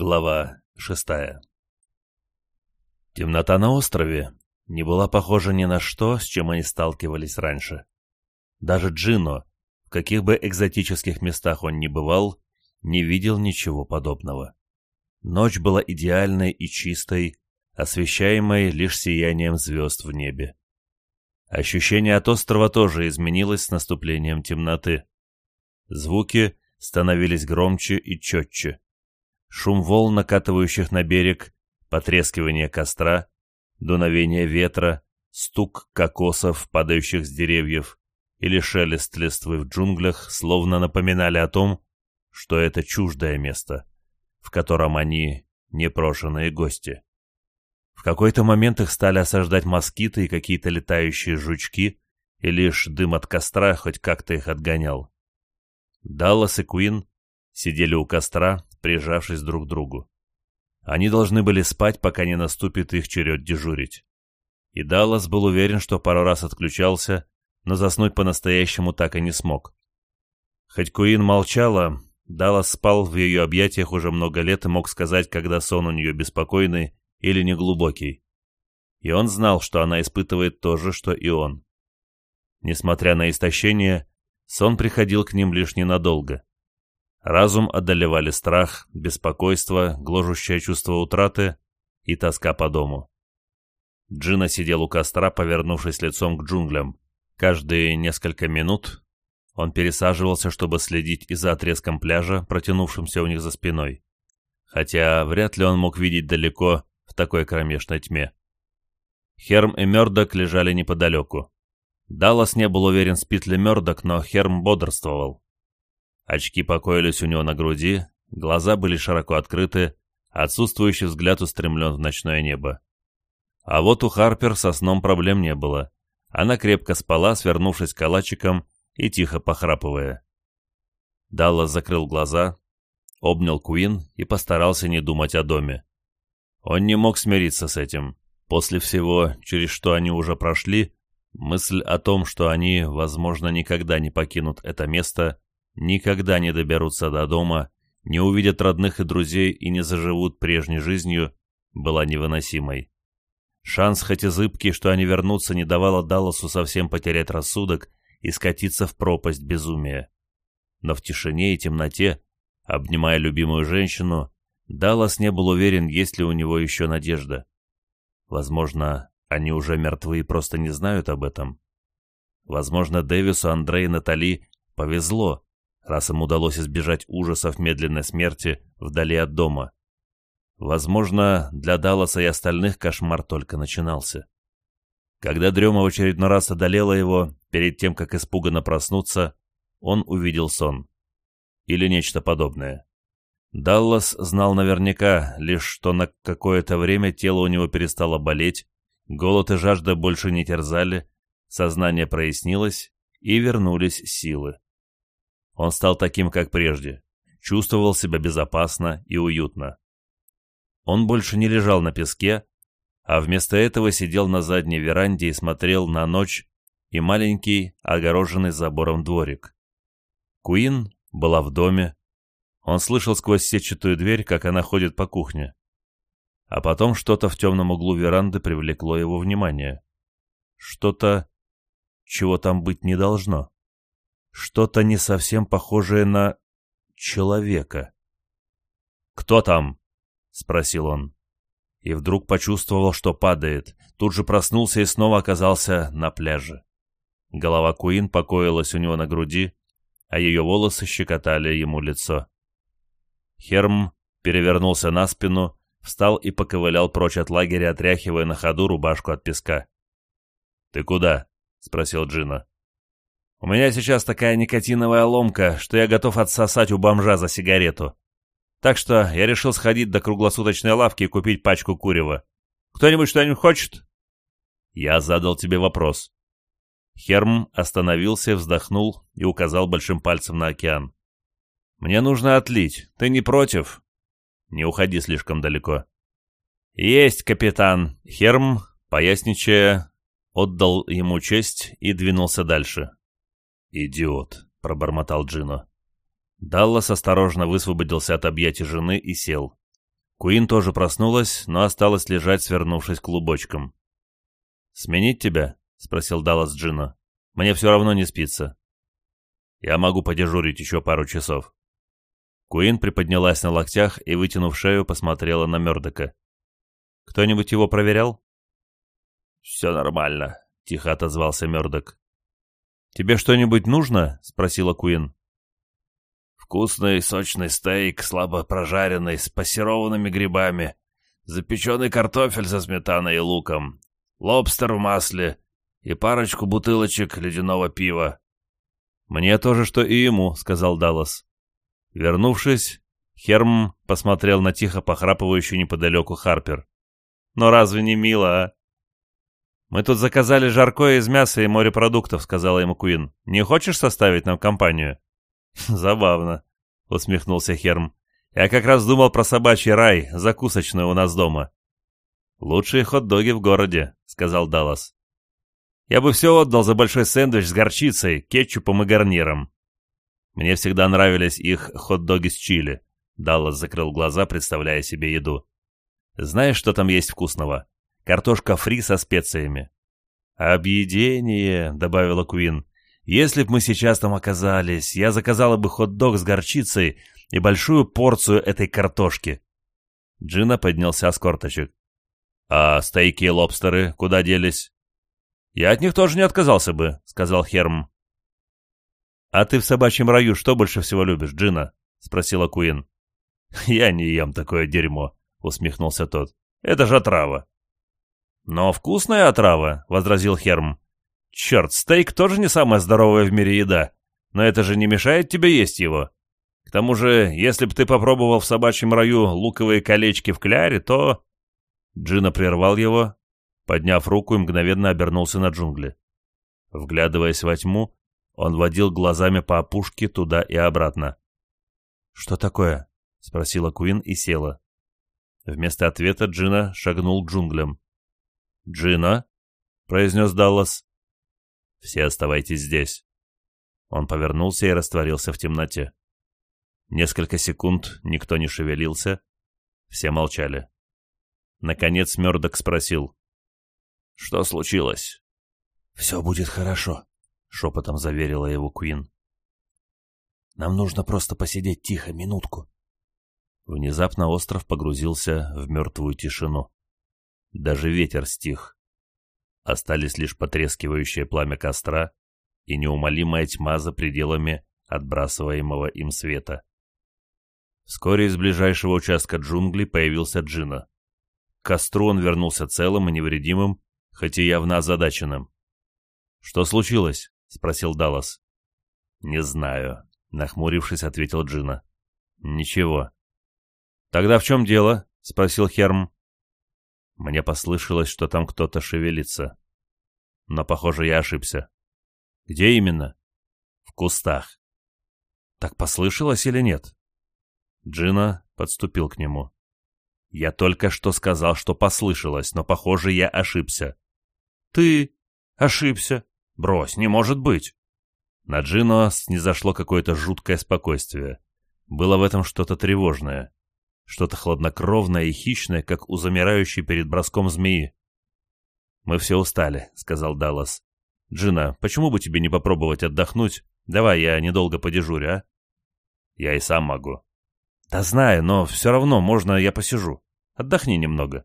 Глава шестая Темнота на острове не была похожа ни на что, с чем они сталкивались раньше. Даже Джино, в каких бы экзотических местах он ни бывал, не видел ничего подобного. Ночь была идеальной и чистой, освещаемой лишь сиянием звезд в небе. Ощущение от острова тоже изменилось с наступлением темноты. Звуки становились громче и четче. Шум волн, накатывающих на берег, потрескивание костра, дуновение ветра, стук кокосов, падающих с деревьев, или шелест листвы в джунглях словно напоминали о том, что это чуждое место, в котором они непрошенные гости. В какой-то момент их стали осаждать москиты и какие-то летающие жучки, и лишь дым от костра хоть как-то их отгонял. Даллас и Куин сидели у костра, прижавшись друг к другу. Они должны были спать, пока не наступит их черед дежурить. И Даллас был уверен, что пару раз отключался, но заснуть по-настоящему так и не смог. Хоть Куин молчала, Даллас спал в ее объятиях уже много лет и мог сказать, когда сон у нее беспокойный или неглубокий. И он знал, что она испытывает то же, что и он. Несмотря на истощение, сон приходил к ним лишь ненадолго. Разум одолевали страх, беспокойство, гложущее чувство утраты и тоска по дому. Джина сидел у костра, повернувшись лицом к джунглям. Каждые несколько минут он пересаживался, чтобы следить и за отрезком пляжа, протянувшимся у них за спиной. Хотя вряд ли он мог видеть далеко в такой кромешной тьме. Херм и Мёрдок лежали неподалеку. Даллас не был уверен, спит ли Мёрдок, но Херм бодрствовал. Очки покоились у него на груди, глаза были широко открыты, отсутствующий взгляд устремлен в ночное небо. А вот у Харпер со сном проблем не было. Она крепко спала, свернувшись калачиком и тихо похрапывая. Даллас закрыл глаза, обнял Куин и постарался не думать о доме. Он не мог смириться с этим. После всего, через что они уже прошли, мысль о том, что они, возможно, никогда не покинут это место, никогда не доберутся до дома, не увидят родных и друзей и не заживут прежней жизнью, была невыносимой. Шанс, хоть и зыбкий, что они вернутся, не давала Далласу совсем потерять рассудок и скатиться в пропасть безумия. Но в тишине и темноте, обнимая любимую женщину, Даллас не был уверен, есть ли у него еще надежда. Возможно, они уже мертвы и просто не знают об этом. Возможно, Дэвису, Андре и Натали повезло, раз им удалось избежать ужасов медленной смерти вдали от дома. Возможно, для Далласа и остальных кошмар только начинался. Когда дрема в очередной раз одолела его, перед тем, как испуганно проснуться, он увидел сон. Или нечто подобное. Даллас знал наверняка лишь, что на какое-то время тело у него перестало болеть, голод и жажда больше не терзали, сознание прояснилось, и вернулись силы. Он стал таким, как прежде, чувствовал себя безопасно и уютно. Он больше не лежал на песке, а вместо этого сидел на задней веранде и смотрел на ночь и маленький, огороженный забором дворик. Куин была в доме. Он слышал сквозь сетчатую дверь, как она ходит по кухне. А потом что-то в темном углу веранды привлекло его внимание. Что-то, чего там быть не должно что-то не совсем похожее на человека. «Кто там?» — спросил он. И вдруг почувствовал, что падает. Тут же проснулся и снова оказался на пляже. Голова Куин покоилась у него на груди, а ее волосы щекотали ему лицо. Херм перевернулся на спину, встал и поковылял прочь от лагеря, отряхивая на ходу рубашку от песка. «Ты куда?» — спросил Джина. У меня сейчас такая никотиновая ломка, что я готов отсосать у бомжа за сигарету. Так что я решил сходить до круглосуточной лавки и купить пачку курева. Кто-нибудь что-нибудь хочет?» Я задал тебе вопрос. Херм остановился, вздохнул и указал большим пальцем на океан. «Мне нужно отлить. Ты не против?» «Не уходи слишком далеко». «Есть, капитан!» Херм, поясничая, отдал ему честь и двинулся дальше. «Идиот!» — пробормотал Джино. Даллас осторожно высвободился от объятий жены и сел. Куин тоже проснулась, но осталась лежать, свернувшись клубочком. «Сменить тебя?» — спросил Даллас Джино. «Мне все равно не спится». «Я могу подежурить еще пару часов». Куин приподнялась на локтях и, вытянув шею, посмотрела на Мёрдока. «Кто-нибудь его проверял?» «Все нормально», — тихо отозвался Мёрдок. «Тебе что-нибудь нужно?» — спросила Куин. «Вкусный сочный стейк, слабо прожаренный, с пассерованными грибами, запеченный картофель со сметаной и луком, лобстер в масле и парочку бутылочек ледяного пива». «Мне тоже, что и ему», — сказал Даллас. Вернувшись, Херм посмотрел на тихо похрапывающую неподалеку Харпер. «Но разве не мило, а?» «Мы тут заказали жаркое из мяса и морепродуктов», — сказала ему Куин. «Не хочешь составить нам компанию?» «Забавно», — усмехнулся Херм. «Я как раз думал про собачий рай, закусочную у нас дома». «Лучшие хот-доги в городе», — сказал Даллас. «Я бы все отдал за большой сэндвич с горчицей, кетчупом и гарниром». «Мне всегда нравились их хот-доги с чили», — Даллас закрыл глаза, представляя себе еду. «Знаешь, что там есть вкусного?» картошка фри со специями». «Объедение», — добавила Куин. «Если б мы сейчас там оказались, я заказала бы хот-дог с горчицей и большую порцию этой картошки». Джина поднялся с корточек. «А стейки и лобстеры куда делись?» «Я от них тоже не отказался бы», — сказал Херм. «А ты в собачьем раю что больше всего любишь, Джина?» — спросила Куин. «Я не ем такое дерьмо», — усмехнулся тот. «Это же отрава. «Но вкусная отрава», — возразил Херм. «Черт, стейк тоже не самая здоровая в мире еда, но это же не мешает тебе есть его. К тому же, если бы ты попробовал в собачьем раю луковые колечки в кляре, то...» Джина прервал его, подняв руку и мгновенно обернулся на джунгли. Вглядываясь во тьму, он водил глазами по опушке туда и обратно. «Что такое?» — спросила Куин и села. Вместо ответа Джина шагнул к джунглям. «Джина», — произнес Даллас. «Все оставайтесь здесь». Он повернулся и растворился в темноте. Несколько секунд никто не шевелился, все молчали. Наконец Мёрдок спросил. «Что случилось?» «Все будет хорошо», — шепотом заверила его Куин. «Нам нужно просто посидеть тихо минутку». Внезапно остров погрузился в мертвую тишину даже ветер стих. Остались лишь потрескивающее пламя костра и неумолимая тьма за пределами отбрасываемого им света. Вскоре из ближайшего участка джунглей появился Джина. К костру он вернулся целым и невредимым, хоть и явно озадаченным. «Что случилось?» — спросил Даллас. «Не знаю», — нахмурившись, ответил Джина. «Ничего». «Тогда в чем дело?» — спросил Херм. Мне послышалось, что там кто-то шевелится. Но, похоже, я ошибся. Где именно? В кустах. Так послышалось или нет? Джина подступил к нему. Я только что сказал, что послышалось, но, похоже, я ошибся. Ты ошибся? Брось, не может быть. На Джино снизошло какое-то жуткое спокойствие. Было в этом что-то тревожное что-то хладнокровное и хищное, как у замирающей перед броском змеи. «Мы все устали», — сказал Даллас. «Джина, почему бы тебе не попробовать отдохнуть? Давай я недолго подежурю, а?» «Я и сам могу». «Да знаю, но все равно можно я посижу. Отдохни немного».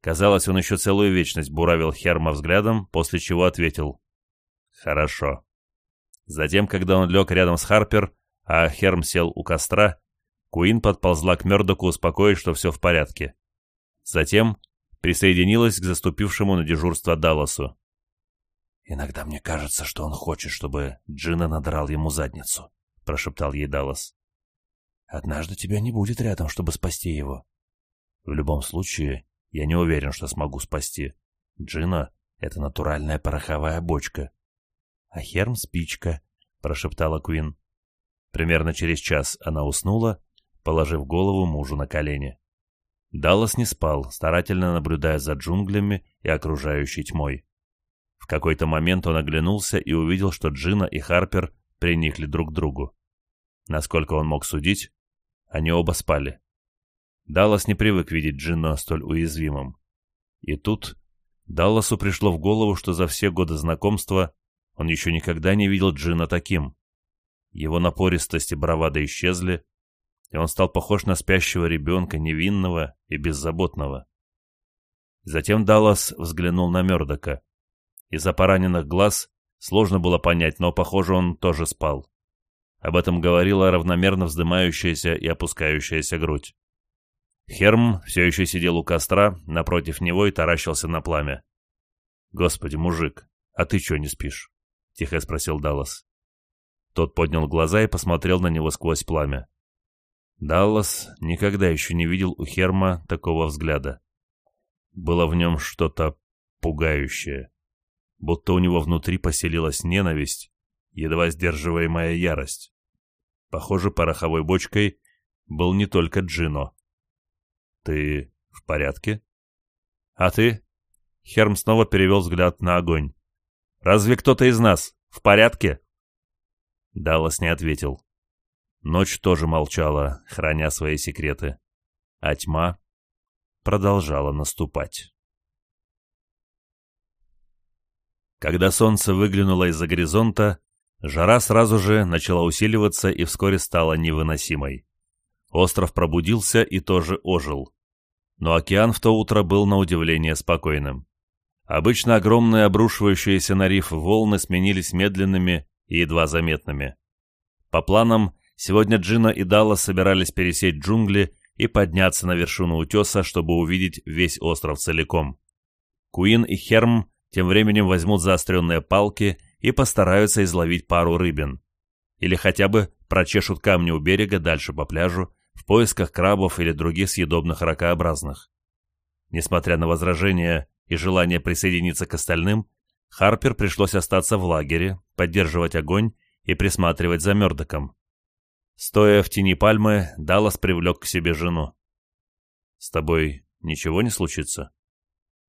Казалось, он еще целую вечность буравил Херма взглядом, после чего ответил «Хорошо». Затем, когда он лег рядом с Харпер, а Херм сел у костра, Куин подползла к Мёрдоку, успокоив, что все в порядке. Затем присоединилась к заступившему на дежурство Далласу. «Иногда мне кажется, что он хочет, чтобы Джина надрал ему задницу», — прошептал ей Даллас. «Однажды тебя не будет рядом, чтобы спасти его». «В любом случае, я не уверен, что смогу спасти. Джина — это натуральная пороховая бочка». «А Херм — спичка», — прошептала Квин. Примерно через час она уснула, положив голову мужу на колени. Даллас не спал, старательно наблюдая за джунглями и окружающей тьмой. В какой-то момент он оглянулся и увидел, что Джина и Харпер приникли друг к другу. Насколько он мог судить, они оба спали. Даллас не привык видеть Джина столь уязвимым. И тут Далласу пришло в голову, что за все годы знакомства он еще никогда не видел Джина таким. Его напористость и бравада исчезли, и он стал похож на спящего ребенка, невинного и беззаботного. Затем Даллас взглянул на Мердока. Из-за пораненных глаз сложно было понять, но, похоже, он тоже спал. Об этом говорила равномерно вздымающаяся и опускающаяся грудь. Херм все еще сидел у костра, напротив него и таращился на пламя. «Господи, мужик, а ты чего не спишь?» — тихо спросил Даллас. Тот поднял глаза и посмотрел на него сквозь пламя. Даллас никогда еще не видел у Херма такого взгляда. Было в нем что-то пугающее, будто у него внутри поселилась ненависть, едва сдерживаемая ярость. Похоже, пороховой бочкой был не только Джино. «Ты в порядке?» «А ты?» Херм снова перевел взгляд на огонь. «Разве кто-то из нас в порядке?» Даллас не ответил. Ночь тоже молчала, храня свои секреты. А тьма продолжала наступать. Когда солнце выглянуло из-за горизонта, жара сразу же начала усиливаться и вскоре стала невыносимой. Остров пробудился и тоже ожил. Но океан в то утро был на удивление спокойным. Обычно огромные обрушивающиеся на риф волны сменились медленными и едва заметными. По планам, Сегодня Джина и Дала собирались пересечь джунгли и подняться на вершину утеса, чтобы увидеть весь остров целиком. Куин и Херм тем временем возьмут заостренные палки и постараются изловить пару рыбин. Или хотя бы прочешут камни у берега дальше по пляжу в поисках крабов или других съедобных ракообразных. Несмотря на возражения и желание присоединиться к остальным, Харпер пришлось остаться в лагере, поддерживать огонь и присматривать за Мёрдоком. Стоя в тени пальмы, Даллас привлек к себе жену. «С тобой ничего не случится?»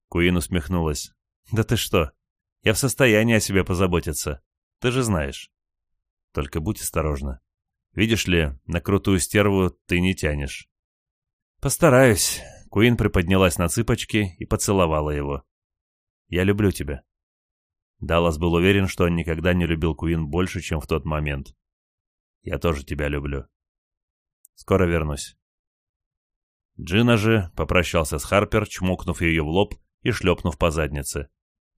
Куин усмехнулась. «Да ты что? Я в состоянии о себе позаботиться. Ты же знаешь. Только будь осторожна. Видишь ли, на крутую стерву ты не тянешь». «Постараюсь». Куин приподнялась на цыпочки и поцеловала его. «Я люблю тебя». Даллас был уверен, что он никогда не любил Куин больше, чем в тот момент. Я тоже тебя люблю. Скоро вернусь». Джина же попрощался с Харпер, чмокнув ее в лоб и шлепнув по заднице.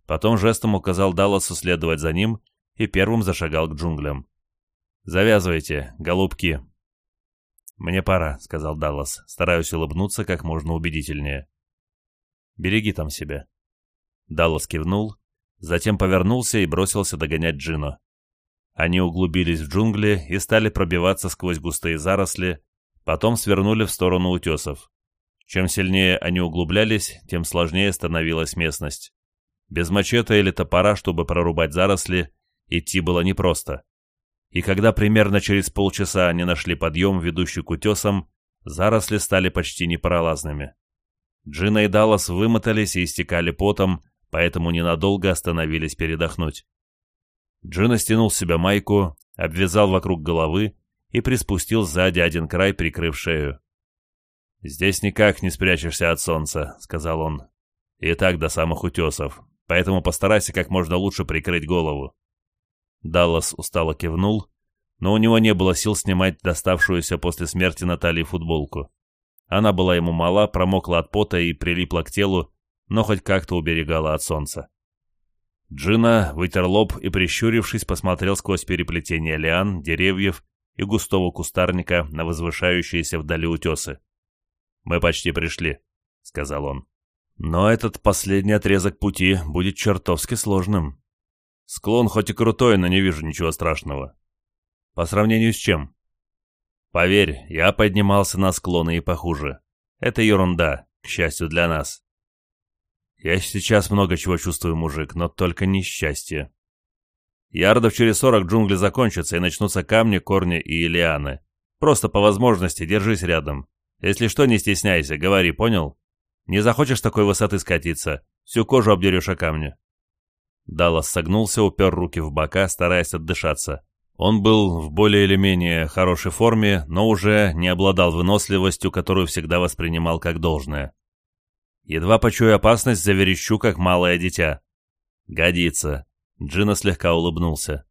Потом жестом указал Далласу следовать за ним и первым зашагал к джунглям. «Завязывайте, голубки!» «Мне пора», — сказал Даллас, стараюсь улыбнуться как можно убедительнее. «Береги там себя». Даллас кивнул, затем повернулся и бросился догонять Джино. Они углубились в джунгли и стали пробиваться сквозь густые заросли, потом свернули в сторону утесов. Чем сильнее они углублялись, тем сложнее становилась местность. Без мачете или топора, чтобы прорубать заросли, идти было непросто. И когда примерно через полчаса они нашли подъем, ведущий к утесам, заросли стали почти непролазными. Джина и Даллас вымотались и истекали потом, поэтому ненадолго остановились передохнуть. Джина стянул с себя майку, обвязал вокруг головы и приспустил сзади один край, прикрыв шею. «Здесь никак не спрячешься от солнца», — сказал он. «И так до самых утесов, поэтому постарайся как можно лучше прикрыть голову». Даллас устало кивнул, но у него не было сил снимать доставшуюся после смерти Натальи футболку. Она была ему мала, промокла от пота и прилипла к телу, но хоть как-то уберегала от солнца. Джина вытер лоб и, прищурившись, посмотрел сквозь переплетение лиан, деревьев и густого кустарника на возвышающиеся вдали утесы. «Мы почти пришли», — сказал он. «Но этот последний отрезок пути будет чертовски сложным. Склон хоть и крутой, но не вижу ничего страшного. По сравнению с чем?» «Поверь, я поднимался на склоны и похуже. Это ерунда, к счастью для нас. Я сейчас много чего чувствую, мужик, но только несчастье. Ярдов через сорок джунгли закончатся, и начнутся камни, корни и лианы. Просто по возможности держись рядом. Если что, не стесняйся, говори, понял? Не захочешь такой высоты скатиться, всю кожу обдерешь о камни. Даллас согнулся, упер руки в бока, стараясь отдышаться. Он был в более или менее хорошей форме, но уже не обладал выносливостью, которую всегда воспринимал как должное едва почуя опасность, заверещу, как малое дитя. «Годится!» — Джина слегка улыбнулся.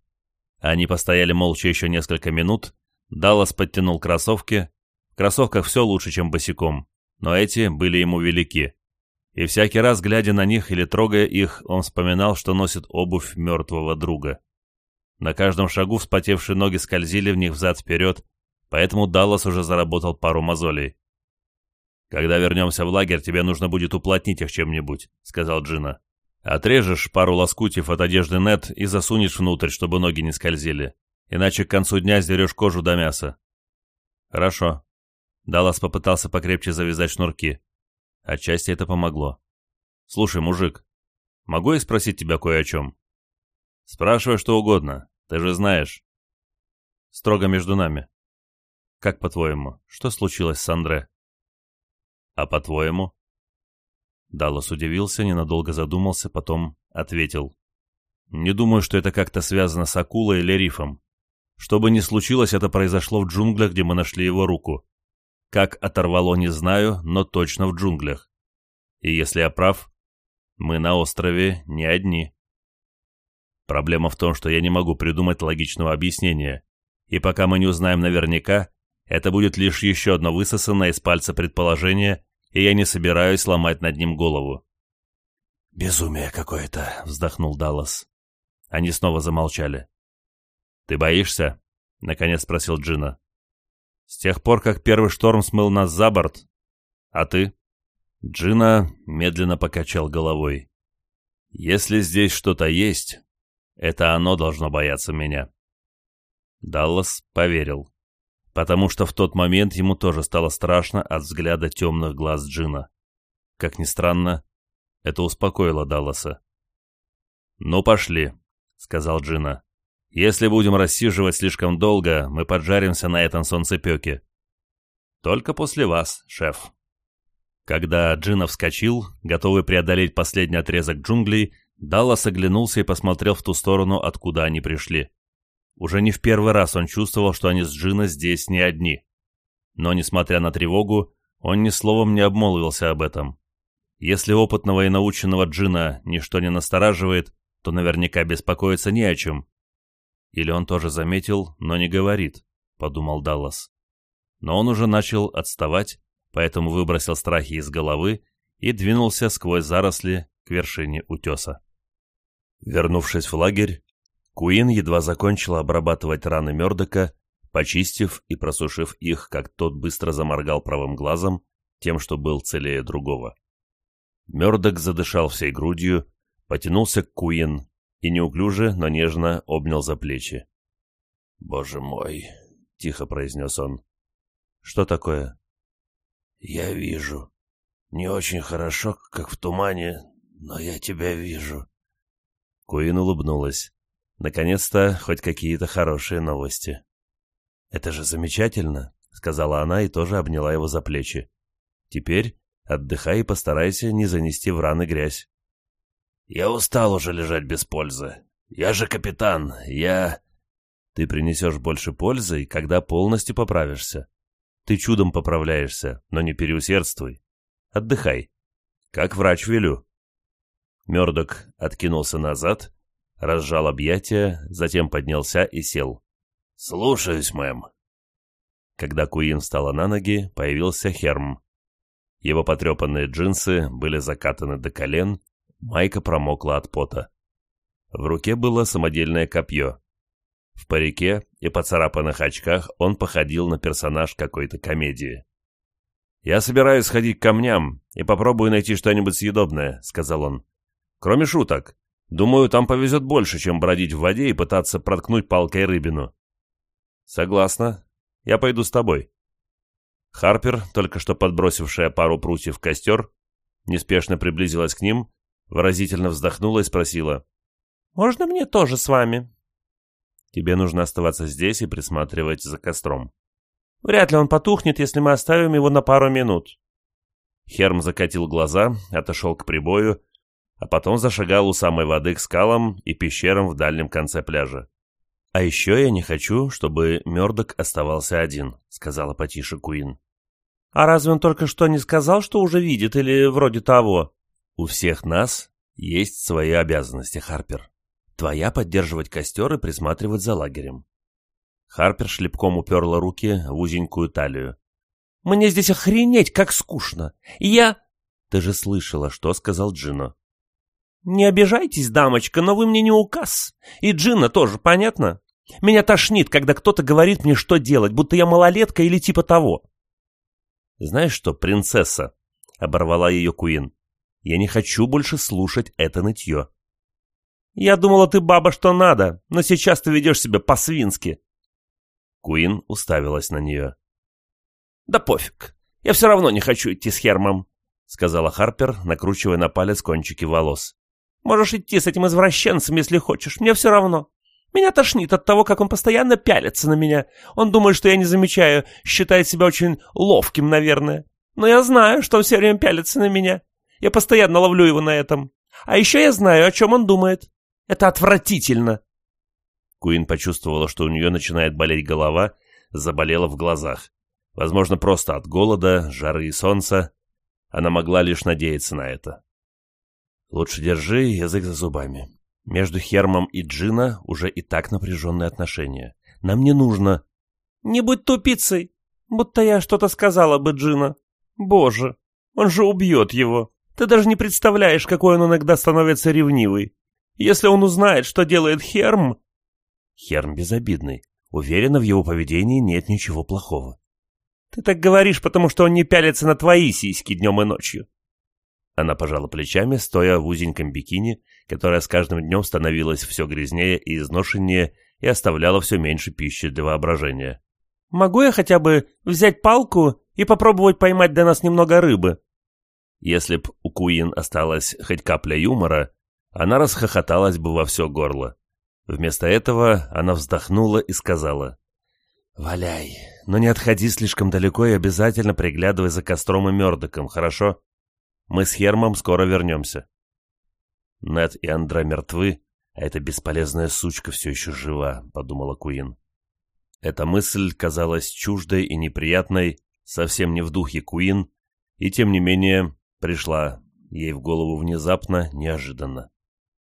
Они постояли молча еще несколько минут, Даллас подтянул кроссовки. В кроссовках все лучше, чем босиком, но эти были ему велики. И всякий раз, глядя на них или трогая их, он вспоминал, что носит обувь мертвого друга. На каждом шагу вспотевшие ноги скользили в них взад-вперед, поэтому Даллас уже заработал пару мозолей. «Когда вернемся в лагерь, тебе нужно будет уплотнить их чем-нибудь», — сказал Джина. «Отрежешь пару лоскутев от одежды Нет и засунешь внутрь, чтобы ноги не скользили. Иначе к концу дня сдерешь кожу до мяса». «Хорошо». Даллас попытался покрепче завязать шнурки. Отчасти это помогло. «Слушай, мужик, могу я спросить тебя кое о чем?» «Спрашивай что угодно, ты же знаешь». «Строго между нами». «Как по-твоему, что случилось с Андре?» «А по-твоему?» Даллас удивился, ненадолго задумался, потом ответил. «Не думаю, что это как-то связано с акулой или рифом. Что бы ни случилось, это произошло в джунглях, где мы нашли его руку. Как оторвало, не знаю, но точно в джунглях. И если я прав, мы на острове не одни». Проблема в том, что я не могу придумать логичного объяснения, и пока мы не узнаем наверняка, это будет лишь еще одно высосанное из пальца предположение, и я не собираюсь ломать над ним голову. «Безумие какое-то», — вздохнул Даллас. Они снова замолчали. «Ты боишься?» — наконец спросил Джина. «С тех пор, как первый шторм смыл нас за борт. А ты?» Джина медленно покачал головой. «Если здесь что-то есть, это оно должно бояться меня». Даллас поверил потому что в тот момент ему тоже стало страшно от взгляда темных глаз Джина. Как ни странно, это успокоило Далласа. «Ну, пошли», — сказал Джина. «Если будем рассиживать слишком долго, мы поджаримся на этом солнцепеке». «Только после вас, шеф». Когда Джина вскочил, готовый преодолеть последний отрезок джунглей, Даллас оглянулся и посмотрел в ту сторону, откуда они пришли. Уже не в первый раз он чувствовал, что они с Джина здесь не одни. Но, несмотря на тревогу, он ни словом не обмолвился об этом. Если опытного и наученного Джина ничто не настораживает, то наверняка беспокоиться не о чем. Или он тоже заметил, но не говорит, — подумал Даллас. Но он уже начал отставать, поэтому выбросил страхи из головы и двинулся сквозь заросли к вершине утеса. Вернувшись в лагерь, Куин едва закончила обрабатывать раны Мёрдока, почистив и просушив их, как тот быстро заморгал правым глазом, тем, что был целее другого. Мёрдок задышал всей грудью, потянулся к Куин и неуклюже, но нежно обнял за плечи. «Боже мой!» — тихо произнес он. «Что такое?» «Я вижу. Не очень хорошо, как в тумане, но я тебя вижу». Куин улыбнулась. Наконец-то хоть какие-то хорошие новости. «Это же замечательно», — сказала она и тоже обняла его за плечи. «Теперь отдыхай и постарайся не занести в раны грязь». «Я устал уже лежать без пользы. Я же капитан, я...» «Ты принесешь больше пользы, когда полностью поправишься. Ты чудом поправляешься, но не переусердствуй. Отдыхай. Как врач велю». Мёрдок откинулся назад разжал объятия, затем поднялся и сел. «Слушаюсь, мэм». Когда Куин встала на ноги, появился Херм. Его потрепанные джинсы были закатаны до колен, майка промокла от пота. В руке было самодельное копье. В парике и поцарапанных очках он походил на персонаж какой-то комедии. «Я собираюсь сходить к камням и попробую найти что-нибудь съедобное», — сказал он. «Кроме шуток, Думаю, там повезет больше, чем бродить в воде и пытаться проткнуть палкой рыбину. Согласна. Я пойду с тобой. Харпер, только что подбросившая пару прутьев в костер, неспешно приблизилась к ним, выразительно вздохнула и спросила. «Можно мне тоже с вами?» «Тебе нужно оставаться здесь и присматривать за костром». «Вряд ли он потухнет, если мы оставим его на пару минут». Херм закатил глаза, отошел к прибою а потом зашагал у самой воды к скалам и пещерам в дальнем конце пляжа. «А еще я не хочу, чтобы Мёрдок оставался один», — сказала потише Куин. «А разве он только что не сказал, что уже видит или вроде того?» «У всех нас есть свои обязанности, Харпер. Твоя поддерживать костер и присматривать за лагерем». Харпер шлепком уперла руки в узенькую талию. «Мне здесь охренеть, как скучно! Я...» «Ты же слышала, что сказал Джино. Не обижайтесь, дамочка, но вы мне не указ. И Джина тоже, понятно? Меня тошнит, когда кто-то говорит мне, что делать, будто я малолетка или типа того. Знаешь что, принцесса, — оборвала ее Куин, — я не хочу больше слушать это нытье. Я думала, ты баба, что надо, но сейчас ты ведешь себя по-свински. Куин уставилась на нее. Да пофиг, я все равно не хочу идти с Хермом, — сказала Харпер, накручивая на палец кончики волос. Можешь идти с этим извращенцем, если хочешь, мне все равно. Меня тошнит от того, как он постоянно пялится на меня. Он думает, что я не замечаю, считает себя очень ловким, наверное. Но я знаю, что он все время пялится на меня. Я постоянно ловлю его на этом. А еще я знаю, о чем он думает. Это отвратительно. Куин почувствовала, что у нее начинает болеть голова, заболела в глазах. Возможно, просто от голода, жары и солнца. Она могла лишь надеяться на это. Лучше держи язык за зубами. Между Хермом и Джина уже и так напряженные отношения. Нам не нужно... Не будь тупицей! Будто я что-то сказала бы Джина. Боже, он же убьет его. Ты даже не представляешь, какой он иногда становится ревнивый. Если он узнает, что делает Херм... Херм безобидный. Уверена, в его поведении нет ничего плохого. Ты так говоришь, потому что он не пялится на твои сиськи днем и ночью. Она пожала плечами, стоя в узеньком бикини, которая с каждым днем становилась все грязнее и изношеннее и оставляла все меньше пищи для воображения. «Могу я хотя бы взять палку и попробовать поймать для нас немного рыбы?» Если б у Куин осталась хоть капля юмора, она расхохоталась бы во все горло. Вместо этого она вздохнула и сказала, «Валяй, но не отходи слишком далеко и обязательно приглядывай за костром и мердоком, хорошо?» Мы с Хермом скоро вернемся». «Нед и Андра мертвы, а эта бесполезная сучка все еще жива», — подумала Куин. Эта мысль казалась чуждой и неприятной, совсем не в духе Куин, и тем не менее пришла ей в голову внезапно, неожиданно.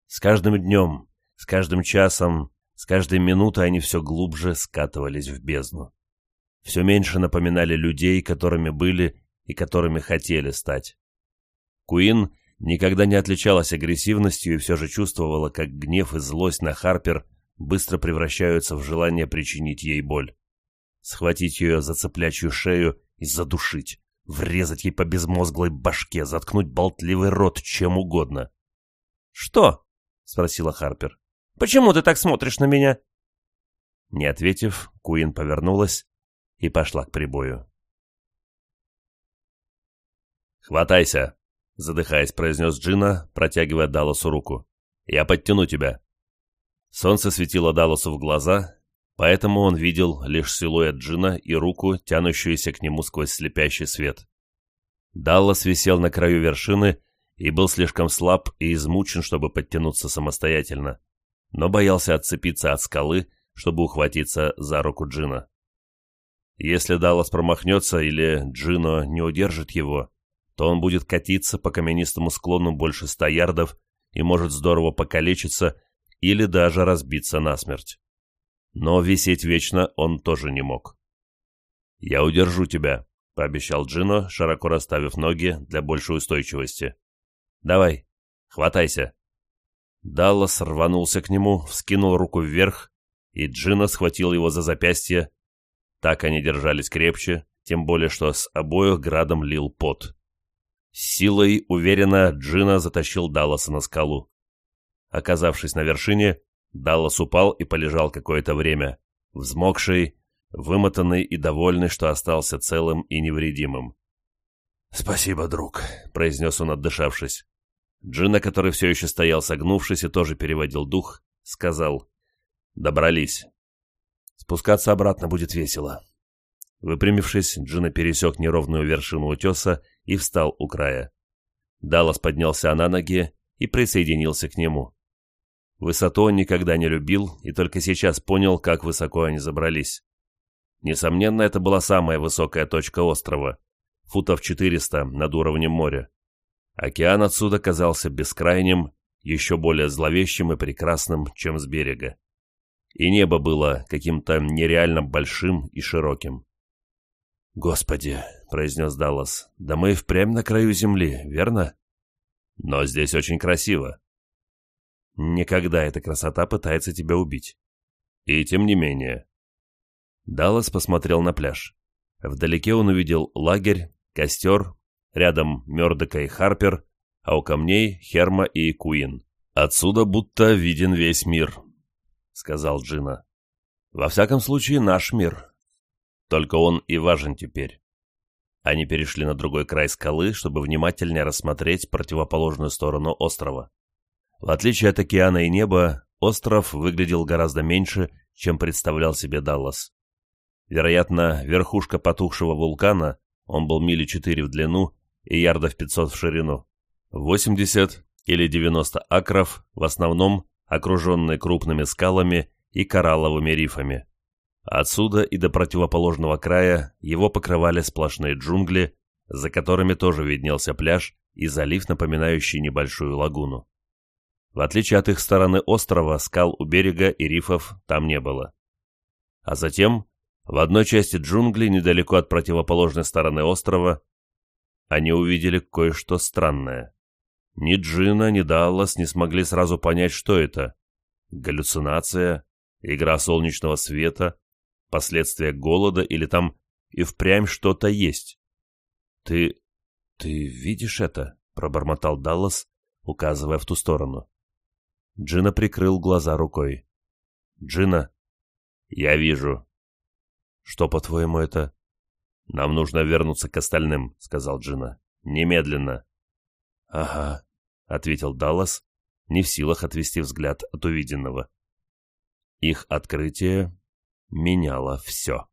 С каждым днем, с каждым часом, с каждой минутой они все глубже скатывались в бездну. Все меньше напоминали людей, которыми были и которыми хотели стать. Куин никогда не отличалась агрессивностью и все же чувствовала, как гнев и злость на Харпер быстро превращаются в желание причинить ей боль. Схватить ее за цеплячью шею и задушить, врезать ей по безмозглой башке, заткнуть болтливый рот чем угодно. «Что?» — спросила Харпер. «Почему ты так смотришь на меня?» Не ответив, Куин повернулась и пошла к прибою. «Хватайся!» задыхаясь, произнес Джина, протягивая Далласу руку. «Я подтяну тебя». Солнце светило Далласу в глаза, поэтому он видел лишь силуэт Джина и руку, тянущуюся к нему сквозь слепящий свет. Даллас висел на краю вершины и был слишком слаб и измучен, чтобы подтянуться самостоятельно, но боялся отцепиться от скалы, чтобы ухватиться за руку Джина. Если Даллас промахнется или Джино не удержит его, то он будет катиться по каменистому склону больше ста ярдов и может здорово покалечиться или даже разбиться насмерть. Но висеть вечно он тоже не мог. «Я удержу тебя», — пообещал Джино, широко расставив ноги для большей устойчивости. «Давай, хватайся». Даллас рванулся к нему, вскинул руку вверх, и Джина схватил его за запястье. Так они держались крепче, тем более что с обоих градом лил пот силой уверенно Джина затащил Далласа на скалу. Оказавшись на вершине, Даллас упал и полежал какое-то время, взмокший, вымотанный и довольный, что остался целым и невредимым. «Спасибо, друг», — произнес он, отдышавшись. Джина, который все еще стоял согнувшись и тоже переводил дух, сказал «Добрались». «Спускаться обратно будет весело». Выпрямившись, Джина пересек неровную вершину утеса и встал у края. Даллас поднялся на ноги и присоединился к нему. Высоту он никогда не любил и только сейчас понял, как высоко они забрались. Несомненно, это была самая высокая точка острова, футов 400 над уровнем моря. Океан отсюда казался бескрайним, еще более зловещим и прекрасным, чем с берега. И небо было каким-то нереально большим и широким. «Господи, произнес Даллас. «Да мы впрямь на краю земли, верно?» «Но здесь очень красиво». «Никогда эта красота пытается тебя убить». «И тем не менее». Даллас посмотрел на пляж. Вдалеке он увидел лагерь, костер, рядом Мёрдока и Харпер, а у камней Херма и Куин. «Отсюда будто виден весь мир», — сказал Джина. «Во всяком случае, наш мир. Только он и важен теперь. Они перешли на другой край скалы, чтобы внимательнее рассмотреть противоположную сторону острова. В отличие от океана и неба, остров выглядел гораздо меньше, чем представлял себе Даллас. Вероятно, верхушка потухшего вулкана, он был мили 4 в длину и ярдов 500 в ширину, 80 или 90 акров, в основном окруженные крупными скалами и коралловыми рифами. Отсюда и до противоположного края его покрывали сплошные джунгли, за которыми тоже виднелся пляж и залив, напоминающий небольшую лагуну. В отличие от их стороны острова, скал у берега и рифов там не было. А затем, в одной части джунглей, недалеко от противоположной стороны острова, они увидели кое-что странное. Ни Джина, ни Даллас не смогли сразу понять, что это. Галлюцинация, игра солнечного света, последствия голода или там и впрямь что-то есть. Ты... ты видишь это? пробормотал Даллас, указывая в ту сторону. Джина прикрыл глаза рукой. Джина, я вижу. Что, по-твоему, это? Нам нужно вернуться к остальным, сказал Джина. Немедленно. Ага, ответил Даллас, не в силах отвести взгляд от увиденного. Их открытие меняла все.